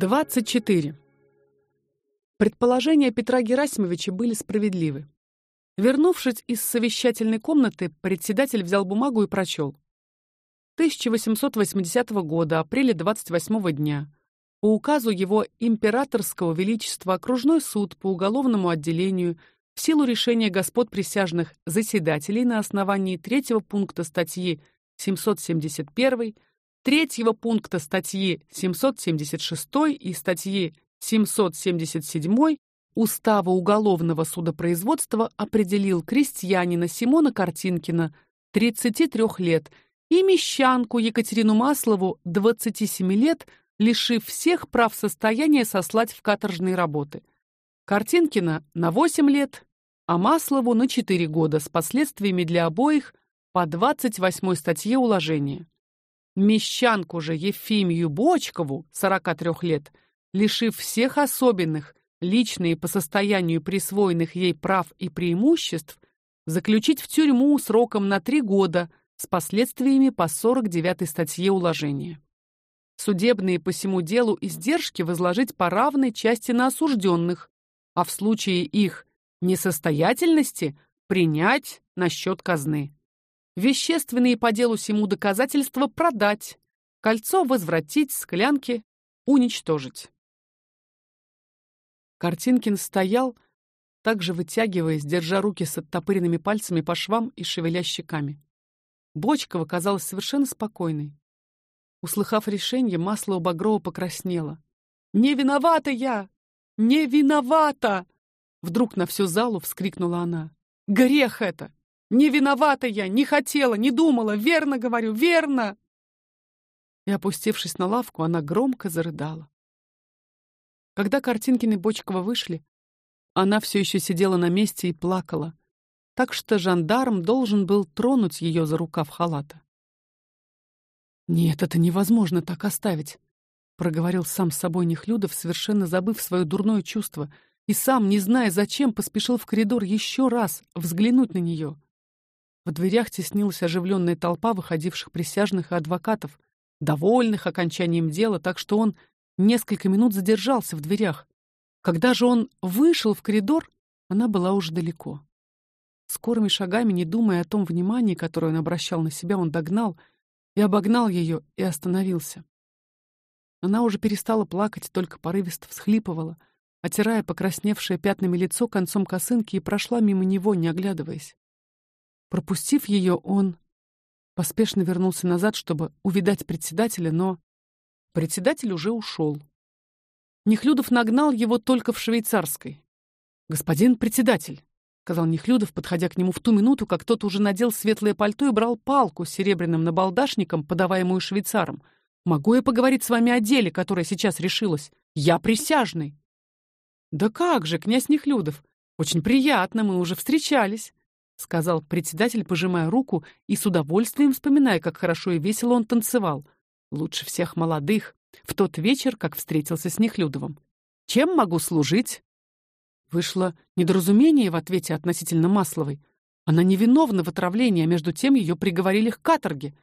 24. Предположения Петра Герасимовича были справедливы. Вернувшись из совещательной комнаты, председатель взял бумагу и прочел. 1880 года, апреля 28 дня. По указу его императорского величества окружной суд по уголовному отделению в силу решения господ присяжных заседателей на основании третьего пункта статьи 771 третьего пункта статьи 776 и статьи 777 Устава уголовного судопроизводства определил крестьянина Симона Картинкина 33 лет и мещанку Екатерину Маслову 27 лет, лишив всех прав состояния сослать в каторжные работы. Картинкина на 8 лет, а Маслову на 4 года с последствиями для обоих по 28 статье уложения. Мещанку же Ефимию Бочкову, 43 лет, лишив всех особенных, личные по состоянию присвоенных ей прав и преимуществ, заключить в тюрьму сроком на три года с последствиями по 49 статье уложения. Судебные по всему делу издержки возложить по равной части на осужденных, а в случае их несостоятельности принять на счет казны вещественные по делу сему доказательства продать, кольцо возвратить, склянки уничтожить. Картинкин стоял, также вытягиваясь, держа руки с оттопыренными пальцами по швам и шевеля щеками. Бочкова казалась совершенно спокойной. Услыхав решение, масло у Багрова покраснело. «Не виновата я! Не виновата!» Вдруг на всю залу вскрикнула она. «Грех это! Не виновата я, не хотела, не думала, верно говорю, верно. И опустившись на лавку, она громко зарыдала. Когда Картинкины Бочкова вышли, она все еще сидела на месте и плакала, так что жандарм должен был тронуть ее за рукав халата. Нет, это невозможно так оставить, проговорил сам с собой Нехлюдов, совершенно забыв свое дурное чувство, и сам, не зная зачем, поспешил в коридор еще раз взглянуть на нее. В дверях теснилась оживленная толпа выходивших присяжных и адвокатов, довольных окончанием дела, так что он несколько минут задержался в дверях. Когда же он вышел в коридор, она была уже далеко. Скорыми шагами, не думая о том внимании, которое он обращал на себя, он догнал и обогнал ее и остановился. Она уже перестала плакать, только порывисто всхлипывала, отирая покрасневшее пятнами лицо концом косынки и прошла мимо него, не оглядываясь. Пропустив ее, он поспешно вернулся назад, чтобы увидать председателя, но председатель уже ушел. Нехлюдов нагнал его только в швейцарской. Господин председатель, сказал Нехлюдов, подходя к нему в ту минуту, как тот уже надел светлое пальто и брал палку с серебряным набалдашником, подаваемую швейцаром. Могу я поговорить с вами о деле, которое сейчас решилось? Я присяжный. Да как же, князь Нехлюдов, очень приятно, мы уже встречались сказал председатель, пожимая руку и с удовольствием вспоминая, как хорошо и весело он танцевал, лучше всех молодых, в тот вечер, как встретился с Нехлюдовым. Чем могу служить? Вышло недоразумение в ответе относительно Масловой. Она невиновна в отравлении, а между тем ее приговорили к каторге.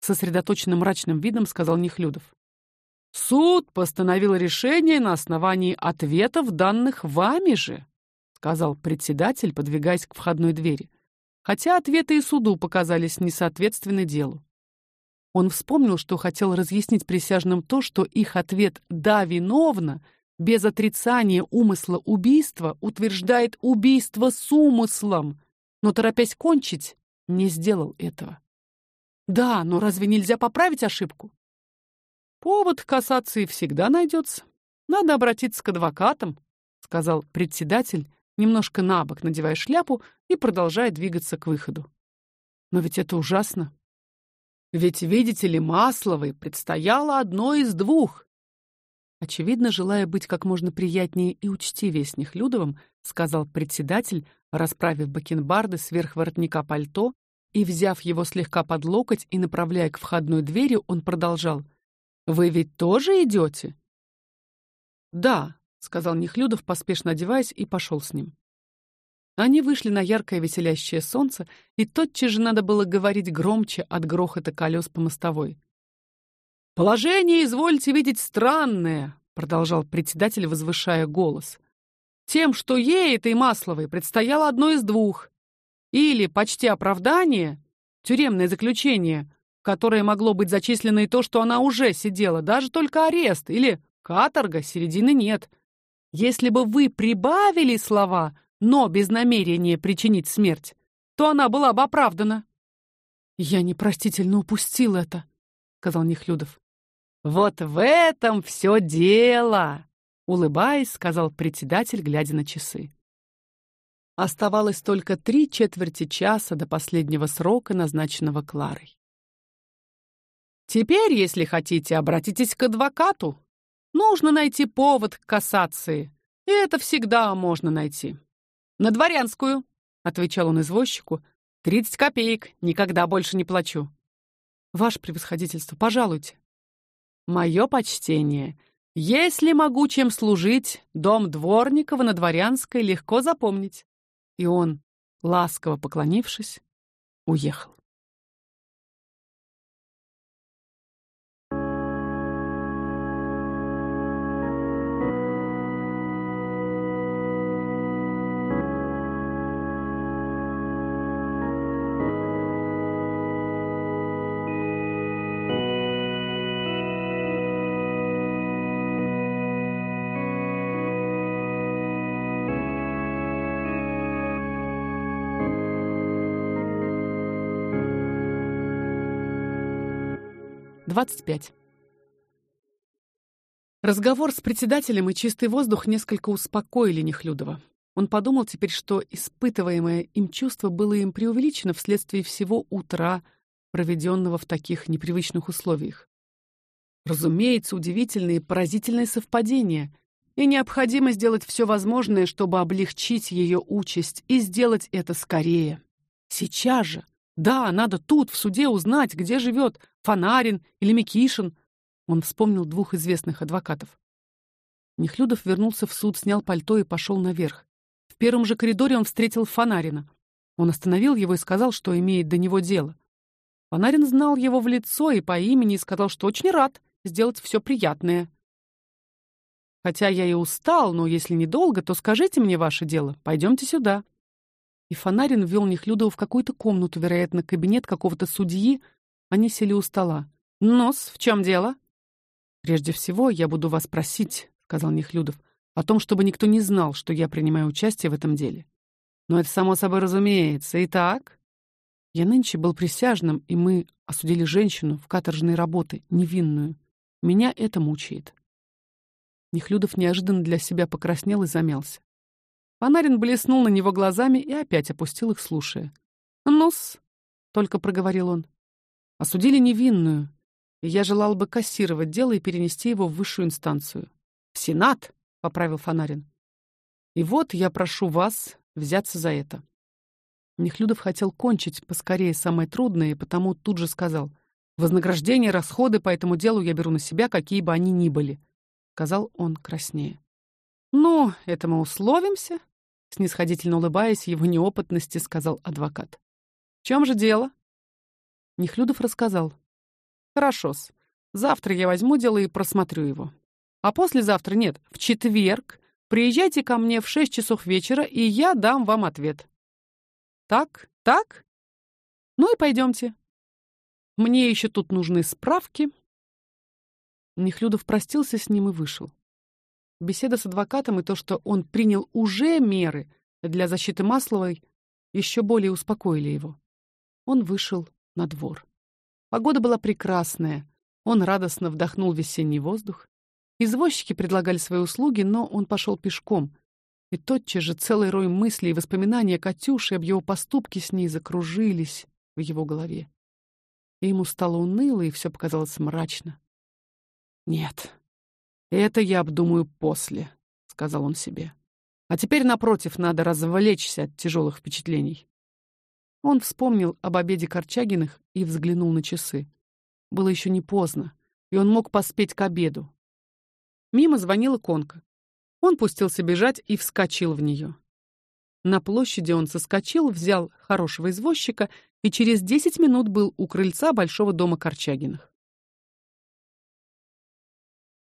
Сосредоточенным мрачным видом сказал Нехлюдов. Суд постановил решение на основании ответов данных вами же сказал председатель, подвигаясь к входной двери. Хотя ответы и суду показались несоответственны делу. Он вспомнил, что хотел разъяснить присяжным то, что их ответ да виновна без отрицания умысла убийства утверждает убийство с умыслом, но торопясь кончить, не сделал этого. Да, но разве нельзя поправить ошибку? Повод к кассации всегда найдется. Надо обратиться к адвокатам, сказал председатель, немножко набок надевая шляпу и продолжая двигаться к выходу. Но ведь это ужасно. Ведь, видите ли, Масловой предстояло одно из двух. Очевидно, желая быть как можно приятнее и учтивее с Нехлюдовым, сказал председатель, расправив бакенбарды сверх воротника пальто и взяв его слегка под локоть и направляя к входной двери, он продолжал: "Вы ведь тоже идете?» "Да", сказал Нехлюдов, поспешно одеваясь, и пошел с ним. Они вышли на яркое веселящее солнце, и тотчас же надо было говорить громче от грохота колес по мостовой. Положение, извольте видеть, странное, продолжал председатель, возвышая голос. Тем, что ей этой Масловой предстояло одно из двух: или почти оправдание, тюремное заключение, которое могло быть зачислено и то, что она уже сидела, даже только арест, или каторга, середины нет. Если бы вы прибавили слова, но без намерения причинить смерть, то она была бы оправдана. Я непростительно упустил это, сказал Нехлюдов. Вот в этом все дело, улыбаясь, сказал председатель, глядя на часы. Оставалось только три четверти часа до последнего срока, назначенного Кларой. Теперь, если хотите, обратитесь к адвокату. Нужно найти повод к кассации, и это всегда можно найти. На дворянскую, отвечал он извозчику. Тридцать копеек, никогда больше не плачу. Ваше превосходительство, пожалуйте. Мое почтение. Если могу чем служить, дом Дворникова на Дворянской легко запомнить. И он, ласково поклонившись, уехал. Двадцать пять. Разговор с председателем и чистый воздух несколько успокоили Нехлюдова. Он подумал теперь, что испытываемое им чувство было им преувеличено вследствие всего утра, проведенного в таких непривычных условиях. Разумеется, удивительные, поразительные совпадения, и необходимо сделать все возможное, чтобы облегчить ее участь и сделать это скорее. Сейчас же. Да, надо тут в суде узнать, где живет Фонарин или Микишин. Он вспомнил двух известных адвокатов. Нехлюдов вернулся в суд, снял пальто и пошел наверх. В первом же коридоре он встретил Фонарина. Он остановил его и сказал, что имеет до него дело. Фонарин знал его в лицо и по имени и сказал, что очень рад сделать все приятное. Хотя я и устал, но если недолго, то скажите мне ваше дело. Пойдемте сюда. И Фонарин ввел Нехлюдова в какую-то комнату, вероятно, кабинет какого-то судьи, они сели у стола. Нос, в чем дело? Прежде всего, я буду вас просить, сказал Нехлюдов, о том, чтобы никто не знал, что я принимаю участие в этом деле. Но это само собой разумеется. Итак, я нынче был присяжным, и мы осудили женщину в каторжной работе, невинную. Меня это мучает. Нехлюдов неожиданно для себя покраснел и замялся. Фонарин блеснул на него глазами и опять опустил их, слушая. "Ну-с", только проговорил он. Осудили невинную, я желал бы кассировать дело и перенести его в высшую инстанцию. В Сенат, поправил Фонарин. И вот я прошу вас взяться за это. Нехлюдов хотел кончить поскорее самое трудное, и потому тут же сказал: "Вознаграждение, расходы по этому делу я беру на себя, какие бы они ни были", сказал он краснее. "Ну, это мы условимся", снисходительно улыбаясь его неопытности, сказал адвокат. "В чем же дело?" Нехлюдов рассказал. Хорошо-с. Завтра я возьму дело и просмотрю его. А послезавтра нет, в четверг приезжайте ко мне в шесть часов вечера, и я дам вам ответ. Так? Так? Ну и пойдемте. Мне еще тут нужны справки. Нехлюдов простился с ним и вышел. Беседа с адвокатом и то, что он принял уже меры для защиты Масловой, еще более успокоили его. Он вышел на двор. Погода была прекрасная. Он радостно вдохнул весенний воздух. Извозчики предлагали свои услуги, но он пошел пешком. И тотчас же целый рой мыслей и воспоминаний о Катюше, об его поступке с ней закружились в его голове. И ему стало уныло, и все показалось мрачно. Нет. Это я обдумаю после, сказал он себе. А теперь напротив, надо развлечься от тяжелых впечатлений. Он вспомнил об обеде Корчагиных и взглянул на часы. Было еще не поздно, и он мог поспеть к обеду. Мимо звонила конка. Он пустился бежать и вскочил в нее. На площади он соскочил, взял хорошего извозчика и через десять минут был у крыльца большого дома Корчагиных.